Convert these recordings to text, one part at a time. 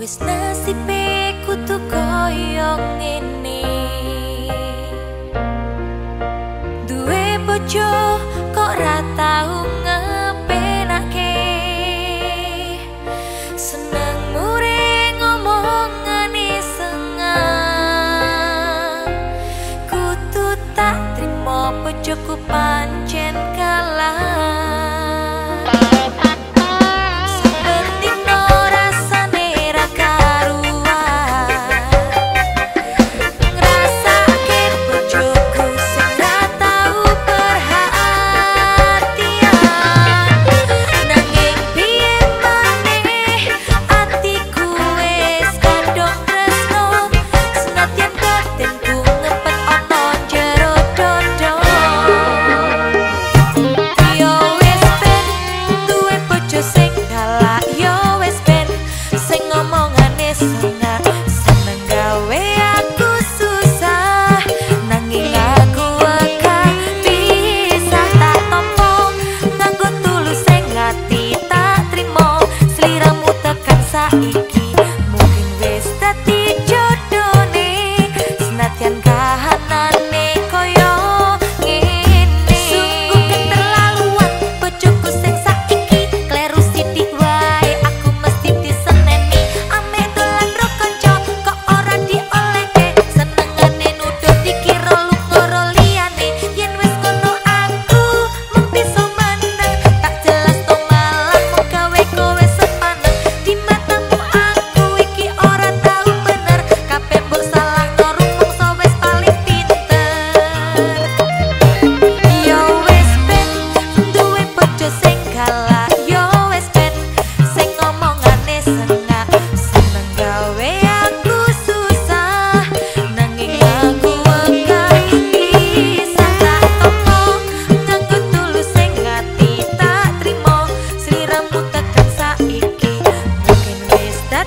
Wis nasibe kutu koyok ini Duwe bojo kok ratau ngepenake? Seneng mure ngomongan isenga Kutu tak terima bojoku pan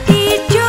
y yo